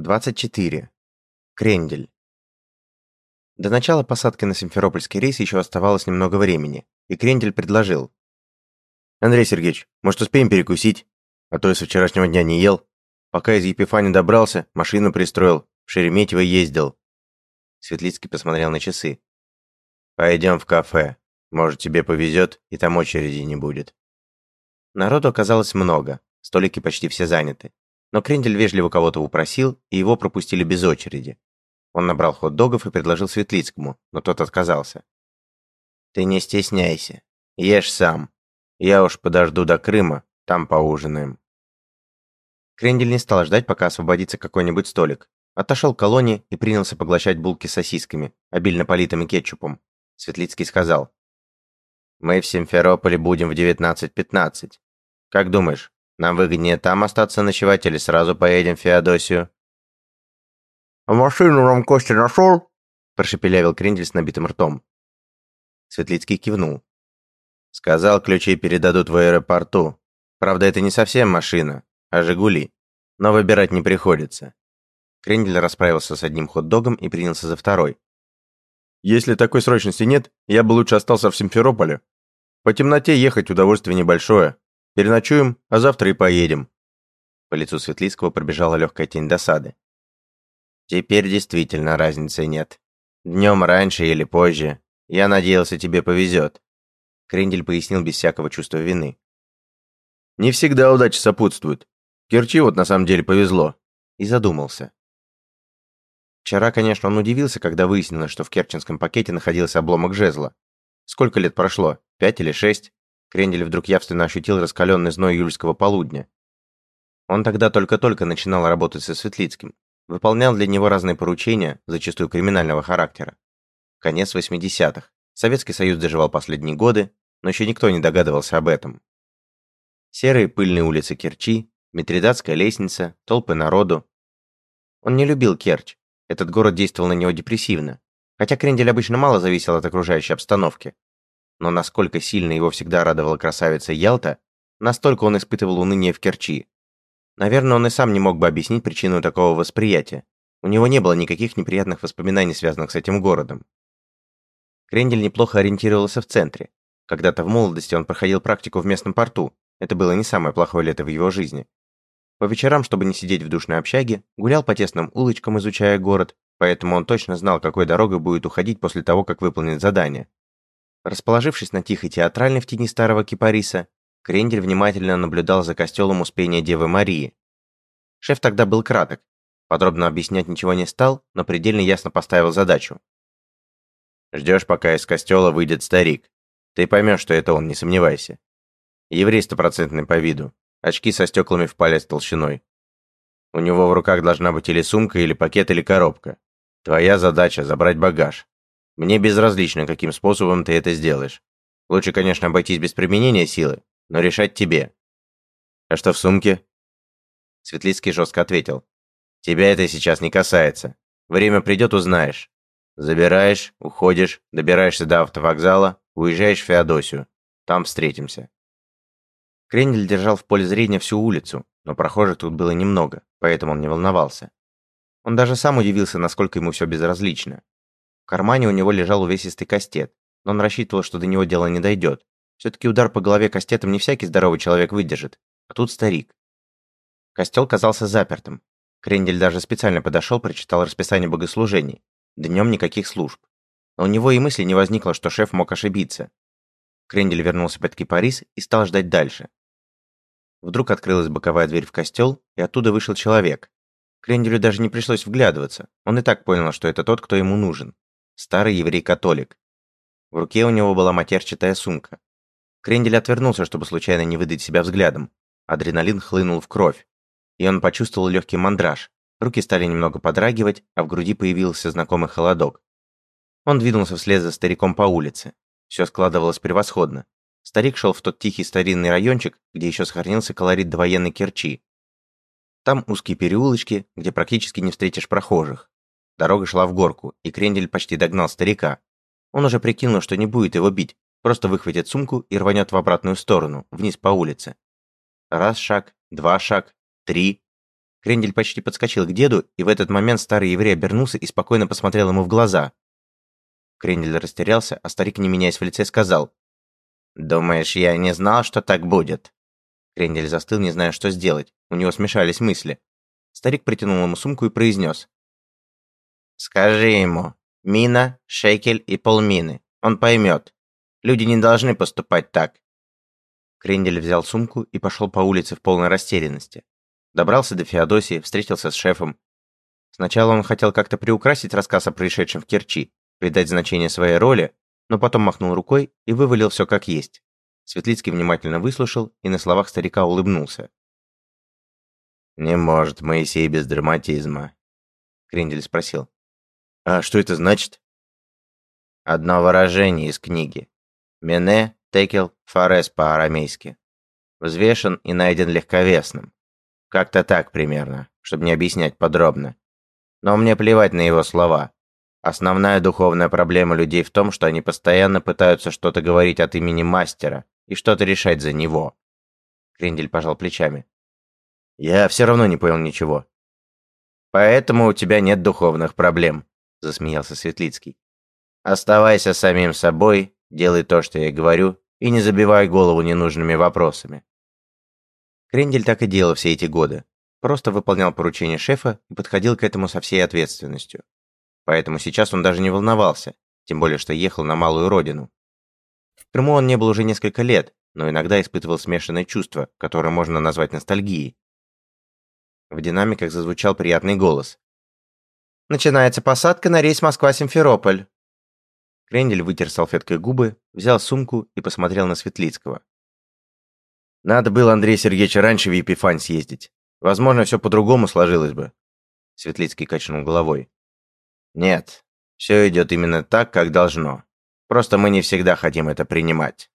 24. Крендель. До начала посадки на Симферопольский рейс еще оставалось немного времени, и Крендель предложил. «Андрей Сергеевич, может, успеем перекусить? А то я со вчерашнего дня не ел. Пока из Епифани добрался, машину пристроил, в Шереметьево ездил». Светлицкий посмотрел на часы. «Пойдем в кафе. Может, тебе повезет, и там очереди не будет». Народу оказалось много, столики почти все заняты. Но Крендель вежливо кого-то упросил, и его пропустили без очереди. Он набрал хот-догов и предложил Светлицкому, но тот отказался. «Ты не стесняйся. Ешь сам. Я уж подожду до Крыма, там поужинаем». Крендель не стал ждать, пока освободится какой-нибудь столик. Отошел к колонне и принялся поглощать булки с сосисками, обильно политыми кетчупом. Светлицкий сказал. «Мы в Симферополе будем в 19.15. Как думаешь, нам выгоднее там остаться ночевать или сразу поедем в Феодосию?» «А машину нам Костя нашел?» прошепелявил Крендель с набитым ртом. Светлицкий кивнул. «Сказал, ключи передадут в аэропорту. Правда, это не совсем машина, а «Жигули». Но выбирать не приходится». Крендель расправился с одним хот-догом и принялся за второй. «Если такой срочности нет, я бы лучше остался в Симферополе. По темноте ехать удовольствие небольшое, Переночуем, а завтра и поедем». По лицу Светлицкого пробежала легкая тень досады. «Теперь действительно разницы нет. Днем раньше или позже. Я надеялся, тебе повезет». Крендель пояснил без всякого чувства вины. «Не всегда удача сопутствует. Керчи вот на самом деле повезло». И задумался. Вчера, конечно, он удивился, когда выяснилось, что в керченском пакете находился обломок жезла. Сколько лет прошло? Пять или шесть? Крендель вдруг явственно ощутил раскаленный зной июльского полудня. Он тогда только-только начинал работать со Светлицким, выполнял для него разные поручения, зачастую криминального характера. Конец 80-х. Советский Союз доживал последние годы, но еще никто не догадывался об этом. Серые пыльные улицы Керчи, Митридатская лестница, толпы народу. Он не любил Керчь. Этот город действовал на него депрессивно. Хотя Крендель обычно мало зависел от окружающей обстановки. Но насколько сильно его всегда радовала красавица Ялта, настолько он испытывал уныние в Керчи. Наверное, он и сам не мог бы объяснить причину такого восприятия. У него не было никаких неприятных воспоминаний, связанных с этим городом. Крендель неплохо ориентировался в центре. Когда-то в молодости он проходил практику в местном порту. Это было не самое плохое лето в его жизни. По вечерам, чтобы не сидеть в душной общаге, гулял по тесным улочкам, изучая город, поэтому он точно знал, какой дорогой будет уходить после того, как выполнит задание. Расположившись на тихой театральной в тени старого кипариса, Крендель внимательно наблюдал за костелом Успения Девы Марии. Шеф тогда был краток, подробно объяснять ничего не стал, но предельно ясно поставил задачу. «Ждешь, пока из костела выйдет старик. Ты поймешь, что это он, не сомневайся. Еврей стопроцентный по виду, очки со стеклами в палец толщиной. У него в руках должна быть или сумка, или пакет, или коробка. Твоя задача – забрать багаж. Мне безразлично, каким способом ты это сделаешь. Лучше, конечно, обойтись без применения силы, но решать тебе. А что в сумке? Светлицкий жестко ответил. Тебя это сейчас не касается. Время придет, узнаешь. Забираешь, уходишь, добираешься до автовокзала, уезжаешь в Феодосию. Там встретимся. Крендель держал в поле зрения всю улицу, но прохожих тут было немного, поэтому он не волновался. Он даже сам удивился, насколько ему все безразлично. В кармане у него лежал увесистый кастет, но он рассчитывал, что до него дело не дойдет. Все-таки удар по голове кастетом не всякий здоровый человек выдержит, а тут старик. Костел казался запертым. Крендель даже специально подошел, прочитал расписание богослужений. Днем никаких служб. Но у него и мысли не возникло, что шеф мог ошибиться. Крендель вернулся под кипарис и стал ждать дальше. Вдруг открылась боковая дверь в костел, и оттуда вышел человек. Кренделю даже не пришлось вглядываться, он и так понял, что это тот, кто ему нужен. Старый еврей-католик. В руке у него была матерчатая сумка. Крендель отвернулся, чтобы случайно не выдать себя взглядом. Адреналин хлынул в кровь. И он почувствовал легкий мандраж. Руки стали немного подрагивать, а в груди появился знакомый холодок. Он двинулся вслед за стариком по улице. Все складывалось превосходно. Старик шел в тот тихий старинный райончик, где еще сохранился колорит довоенной Керчи. Там узкие переулочки, где практически не встретишь прохожих. Дорога шла в горку, и Крендель почти догнал старика. Он уже прикинул, что не будет его бить, просто выхватит сумку и рванет в обратную сторону, вниз по улице. Раз шаг, два шаг, три. Крендель почти подскочил к деду, и в этот момент старый еврей обернулся и спокойно посмотрел ему в глаза. Крендель растерялся, а старик, не меняясь в лице, сказал. «Думаешь, я не знал, что так будет?» Крендель застыл, не зная, что сделать. У него смешались мысли. Старик притянул ему сумку и произнес. «Скажи ему, мина, шекель и полмины. Он поймет. Люди не должны поступать так. Крендель взял сумку и пошел по улице в полной растерянности. Добрался до Феодосии, встретился с шефом. Сначала он хотел как-то приукрасить рассказ о происшедшем в Керчи, придать значение своей роли, но потом махнул рукой и вывалил все как есть. Светлицкий внимательно выслушал и на словах старика улыбнулся. «Не может Моисей без драматизма», — Крендель спросил. «А что это значит?» «Одно выражение из книги. Мене Текел Форес по-арамейски. Взвешен и найден легковесным. Как-то так примерно, чтобы не объяснять подробно. Но мне плевать на его слова. Основная духовная проблема людей в том, что они постоянно пытаются что-то говорить от имени мастера и что-то решать за него. Крендель пожал плечами. Я все равно не понял ничего. Поэтому у тебя нет духовных проблем, засмеялся Светлицкий. Оставайся самим собой, делай то, что я говорю, и не забивай голову ненужными вопросами. Крендель так и делал все эти годы. Просто выполнял поручения шефа и подходил к этому со всей ответственностью. Поэтому сейчас он даже не волновался, тем более что ехал на малую родину. В Крыму он не был уже несколько лет, но иногда испытывал смешанное чувство, которое можно назвать ностальгией. В динамиках зазвучал приятный голос. «Начинается посадка на рейс Москва-Симферополь. Крендель вытер салфеткой губы, взял сумку и посмотрел на Светлицкого. «Надо было Андрей Сергеевич раньше в Епифань съездить. Возможно, все по-другому сложилось бы». Светлицкий качнул головой. «Нет, все идет именно так, как должно. Просто мы не всегда хотим это принимать».